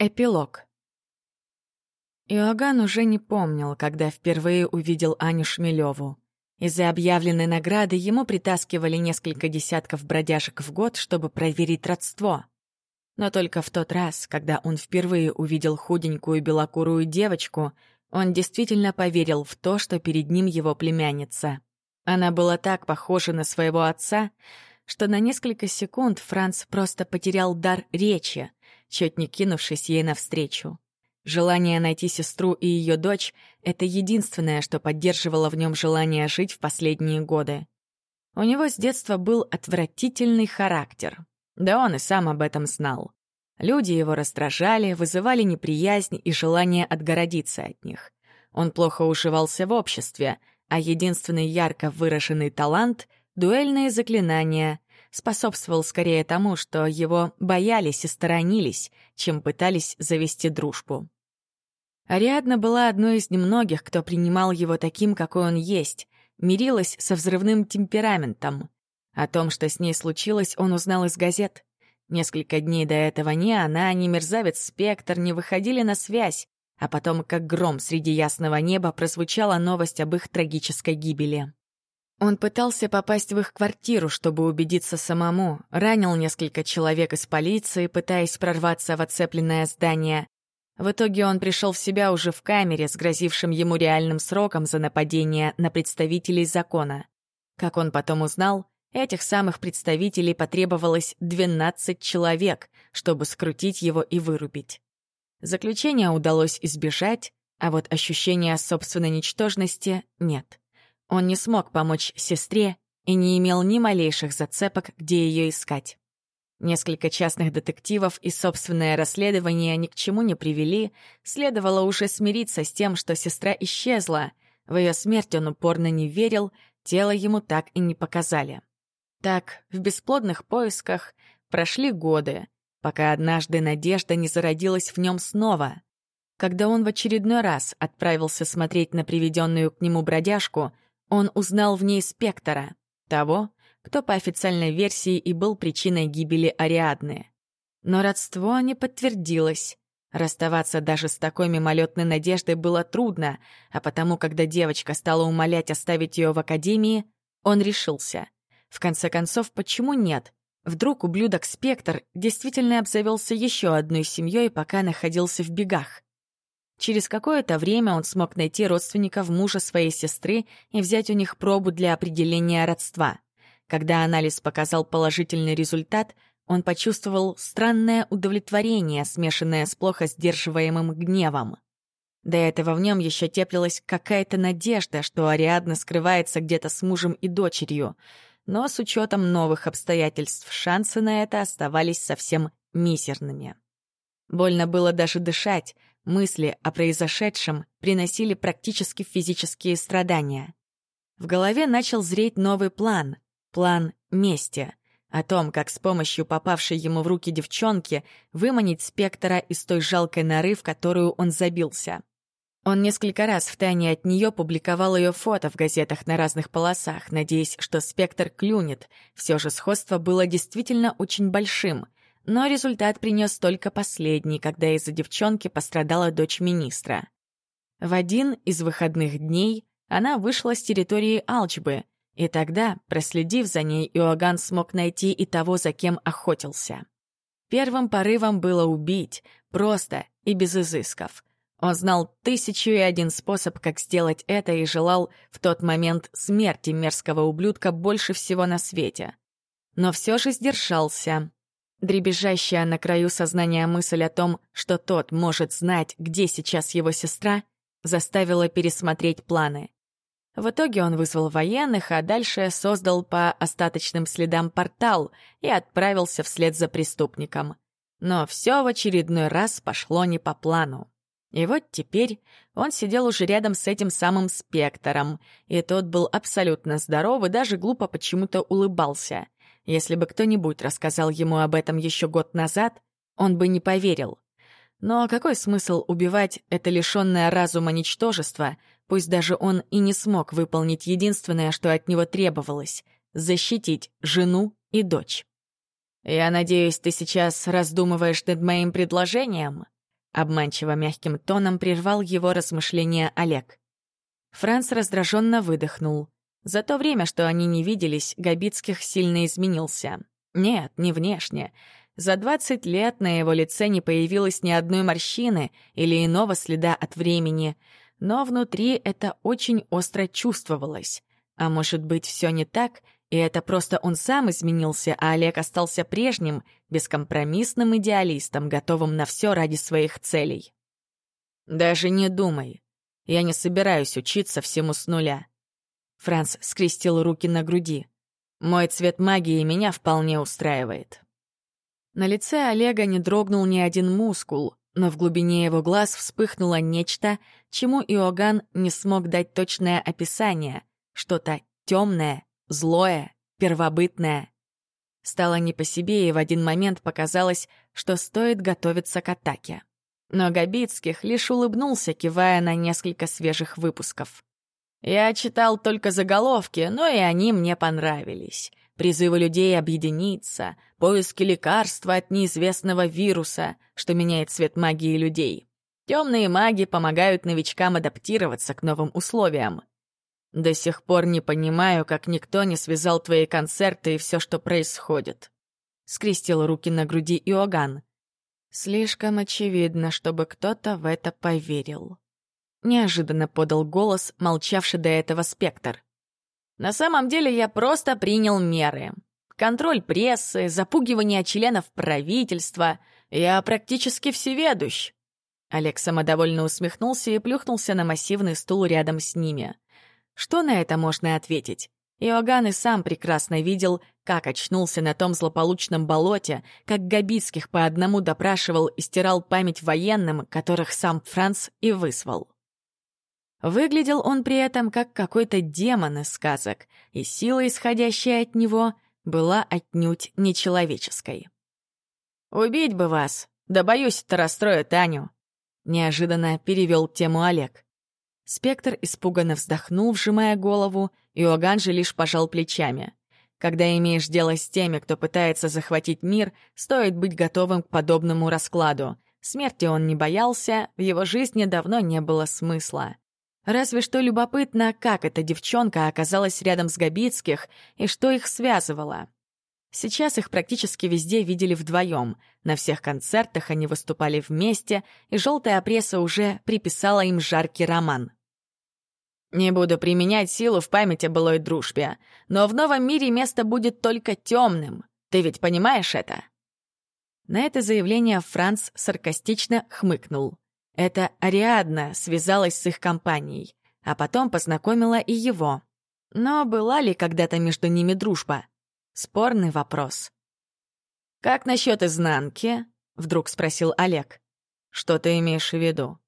Эпилог. Иоганн уже не помнил, когда впервые увидел Аню Шмелеву. Из-за объявленной награды ему притаскивали несколько десятков бродяжек в год, чтобы проверить родство. Но только в тот раз, когда он впервые увидел худенькую белокурую девочку, он действительно поверил в то, что перед ним его племянница. Она была так похожа на своего отца, что на несколько секунд Франц просто потерял дар речи, чуть не кинувшись ей навстречу. Желание найти сестру и ее дочь — это единственное, что поддерживало в нем желание жить в последние годы. У него с детства был отвратительный характер. Да он и сам об этом знал. Люди его раздражали, вызывали неприязнь и желание отгородиться от них. Он плохо уживался в обществе, а единственный ярко выраженный талант — дуэльные заклинания, способствовал скорее тому, что его боялись и сторонились, чем пытались завести дружбу. Ариадна была одной из немногих, кто принимал его таким, какой он есть, мирилась со взрывным темпераментом. О том, что с ней случилось, он узнал из газет. Несколько дней до этого ни она, ни мерзавец Спектр не выходили на связь, а потом, как гром среди ясного неба, прозвучала новость об их трагической гибели. Он пытался попасть в их квартиру, чтобы убедиться самому, ранил несколько человек из полиции, пытаясь прорваться в оцепленное здание. В итоге он пришел в себя уже в камере с грозившим ему реальным сроком за нападение на представителей закона. Как он потом узнал, этих самых представителей потребовалось 12 человек, чтобы скрутить его и вырубить. Заключение удалось избежать, а вот ощущения собственной ничтожности нет. Он не смог помочь сестре и не имел ни малейших зацепок, где ее искать. Несколько частных детективов и собственное расследование ни к чему не привели, следовало уже смириться с тем, что сестра исчезла. В ее смерть он упорно не верил, тело ему так и не показали. Так, в бесплодных поисках прошли годы, пока однажды надежда не зародилась в нем снова. Когда он в очередной раз отправился смотреть на приведенную к нему бродяжку — он узнал в ней Спектора, того, кто по официальной версии и был причиной гибели Ариадны. Но родство не подтвердилось. Расставаться даже с такой мимолетной надеждой было трудно, а потому, когда девочка стала умолять оставить ее в академии, он решился. В конце концов, почему нет? Вдруг ублюдок Спектр действительно обзавелся еще одной семьей, пока находился в бегах. Через какое-то время он смог найти родственников мужа своей сестры и взять у них пробу для определения родства. Когда анализ показал положительный результат, он почувствовал странное удовлетворение, смешанное с плохо сдерживаемым гневом. До этого в нем еще теплилась какая-то надежда, что Ариадна скрывается где-то с мужем и дочерью, но с учетом новых обстоятельств шансы на это оставались совсем мизерными. Больно было даже дышать, Мысли о произошедшем приносили практически физические страдания. В голове начал зреть новый план — план мести. О том, как с помощью попавшей ему в руки девчонки выманить спектра из той жалкой норы, в которую он забился. Он несколько раз втайне от нее публиковал ее фото в газетах на разных полосах, надеясь, что спектр клюнет. Все же сходство было действительно очень большим — но результат принес только последний, когда из-за девчонки пострадала дочь министра. В один из выходных дней она вышла с территории Алчбы, и тогда, проследив за ней, Иоганн смог найти и того, за кем охотился. Первым порывом было убить, просто и без изысков. Он знал тысячу и один способ, как сделать это, и желал в тот момент смерти мерзкого ублюдка больше всего на свете. Но все же сдержался, Дребезжащая на краю сознания мысль о том, что тот может знать, где сейчас его сестра, заставила пересмотреть планы. В итоге он вызвал военных, а дальше создал по остаточным следам портал и отправился вслед за преступником. Но все в очередной раз пошло не по плану. И вот теперь он сидел уже рядом с этим самым спектром, и тот был абсолютно здоров и даже глупо почему-то улыбался — если бы кто-нибудь рассказал ему об этом еще год назад, он бы не поверил. Но какой смысл убивать это лишенное разума ничтожество, пусть даже он и не смог выполнить единственное, что от него требовалось — защитить жену и дочь? «Я надеюсь, ты сейчас раздумываешь над моим предложением?» Обманчиво мягким тоном прервал его размышления Олег. Франц раздраженно выдохнул. За то время, что они не виделись, Габицких сильно изменился. Нет, не внешне. За 20 лет на его лице не появилось ни одной морщины или иного следа от времени, но внутри это очень остро чувствовалось. А может быть, все не так, и это просто он сам изменился, а Олег остался прежним, бескомпромиссным идеалистом, готовым на все ради своих целей. «Даже не думай. Я не собираюсь учиться всему с нуля». Франц скрестил руки на груди. «Мой цвет магии меня вполне устраивает». На лице Олега не дрогнул ни один мускул, но в глубине его глаз вспыхнуло нечто, чему Иоганн не смог дать точное описание, что-то темное, злое, первобытное. Стало не по себе, и в один момент показалось, что стоит готовиться к атаке. Но Габицких лишь улыбнулся, кивая на несколько свежих выпусков. «Я читал только заголовки, но и они мне понравились. Призывы людей объединиться, поиски лекарства от неизвестного вируса, что меняет цвет магии людей. Темные маги помогают новичкам адаптироваться к новым условиям. До сих пор не понимаю, как никто не связал твои концерты и все, что происходит. Скрестил руки на груди Иоганн. Слишком очевидно, чтобы кто-то в это поверил. Неожиданно подал голос, молчавший до этого спектр. На самом деле я просто принял меры. Контроль прессы, запугивание членов правительства. Я практически всеведущ. Олег самодовольно усмехнулся и плюхнулся на массивный стул рядом с ними. Что на это можно ответить? Иоганн и сам прекрасно видел, как очнулся на том злополучном болоте, как Габицких по одному допрашивал и стирал память военным, которых сам Франц и вызвал. Выглядел он при этом как какой-то демон из сказок, и сила, исходящая от него, была отнюдь нечеловеческой. «Убить бы вас! Да боюсь, это расстроит Аню!» Неожиданно перевел тему Олег. Спектр испуганно вздохнул, вжимая голову, и Оган же лишь пожал плечами. Когда имеешь дело с теми, кто пытается захватить мир, стоит быть готовым к подобному раскладу. Смерти он не боялся, в его жизни давно не было смысла. Разве что любопытно, как эта девчонка оказалась рядом с Габицких и что их связывало. Сейчас их практически везде видели вдвоем. На всех концертах они выступали вместе, и желтая пресса уже приписала им жаркий роман. Не буду применять силу в память о былой дружбе, но в новом мире место будет только темным. Ты ведь понимаешь это?» На это заявление Франц саркастично хмыкнул. Это Ариадна связалась с их компанией, а потом познакомила и его. Но была ли когда-то между ними дружба? Спорный вопрос. «Как насчет изнанки?» — вдруг спросил Олег. «Что ты имеешь в виду?»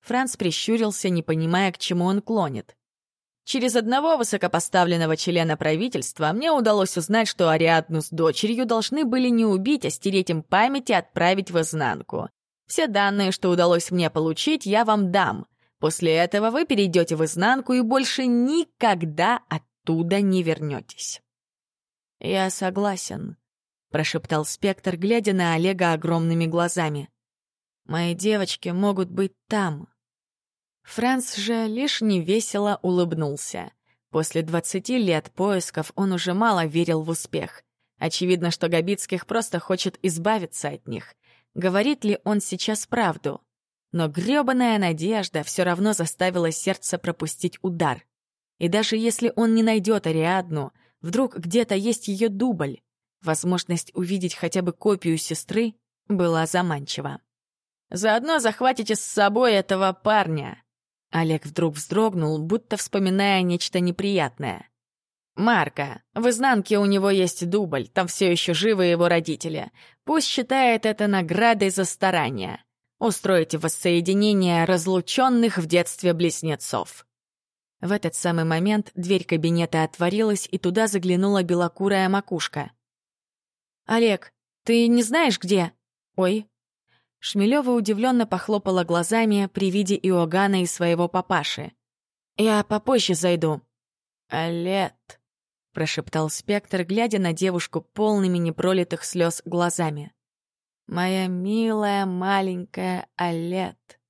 Франц прищурился, не понимая, к чему он клонит. Через одного высокопоставленного члена правительства мне удалось узнать, что Ариадну с дочерью должны были не убить, а стереть им память и отправить в изнанку. Все данные, что удалось мне получить, я вам дам. После этого вы перейдете в изнанку и больше никогда оттуда не вернетесь. «Я согласен», — прошептал Спектр, глядя на Олега огромными глазами. «Мои девочки могут быть там, Франц же лишь невесело улыбнулся. После двадцати лет поисков он уже мало верил в успех. Очевидно, что Габицких просто хочет избавиться от них. Говорит ли он сейчас правду? Но грёбаная надежда все равно заставила сердце пропустить удар. И даже если он не найдет Ариадну, вдруг где-то есть ее дубль. Возможность увидеть хотя бы копию сестры была заманчива. «Заодно захватите с собой этого парня», Олег вдруг вздрогнул, будто вспоминая нечто неприятное. «Марка, в изнанке у него есть дубль, там все еще живы его родители. Пусть считает это наградой за старания. Устройте воссоединение разлученных в детстве близнецов». В этот самый момент дверь кабинета отворилась, и туда заглянула белокурая макушка. «Олег, ты не знаешь, где?» «Ой, Шмелева удивленно похлопала глазами при виде Иоганна и своего папаши. «Я попозже зайду». «Олет», — прошептал Спектр, глядя на девушку полными непролитых слез глазами. Моя милая маленькая Алет.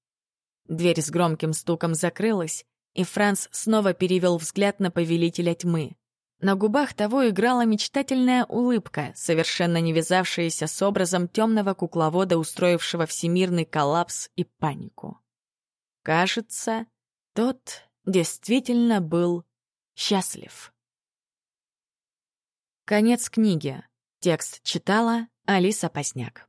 Дверь с громким стуком закрылась, и Франц снова перевел взгляд на повелителя тьмы. На губах того играла мечтательная улыбка, совершенно не вязавшаяся с образом темного кукловода, устроившего всемирный коллапс и панику. Кажется, тот действительно был счастлив. Конец книги. Текст читала Алиса Посняк.